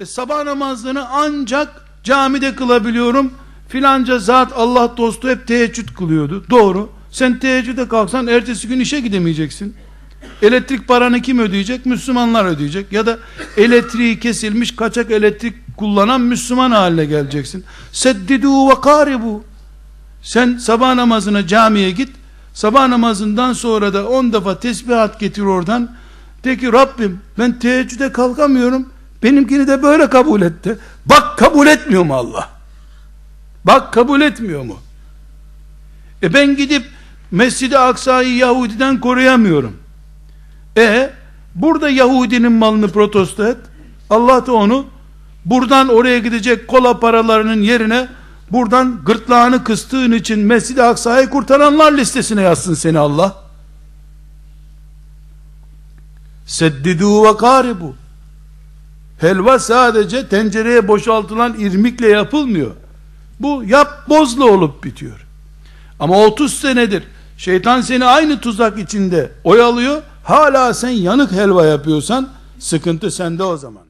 E, sabah namazını ancak camide kılabiliyorum. Filanca zat Allah dostu hep teheccüd kılıyordu. Doğru. Sen teheccüde kalksan ertesi gün işe gidemeyeceksin. Elektrik paranı kim ödeyecek? Müslümanlar ödeyecek. Ya da elektriği kesilmiş kaçak elektrik kullanan Müslüman haline geleceksin. Seddidu ve karibu. Sen sabah namazına camiye git. Sabah namazından sonra da 10 defa tesbihat getir oradan. De ki Rabbim ben teheccüde kalkamıyorum. Benimkini de böyle kabul etti. Bak kabul etmiyor mu Allah? Bak kabul etmiyor mu? E ben gidip Mescid-i Aksa'yı Yahudiden koruyamıyorum. E burada Yahudinin malını protesto et. Allah da onu buradan oraya gidecek kola paralarının yerine buradan gırtlağını kıstığın için Mescid-i Aksa'yı kurtaranlar listesine yazsın seni Allah. Seddidu ve karibu. Helva sadece tencereye boşaltılan irmikle yapılmıyor. Bu yap bozla olup bitiyor. Ama 30 senedir şeytan seni aynı tuzak içinde oyalıyor. Hala sen yanık helva yapıyorsan sıkıntı sende o zaman.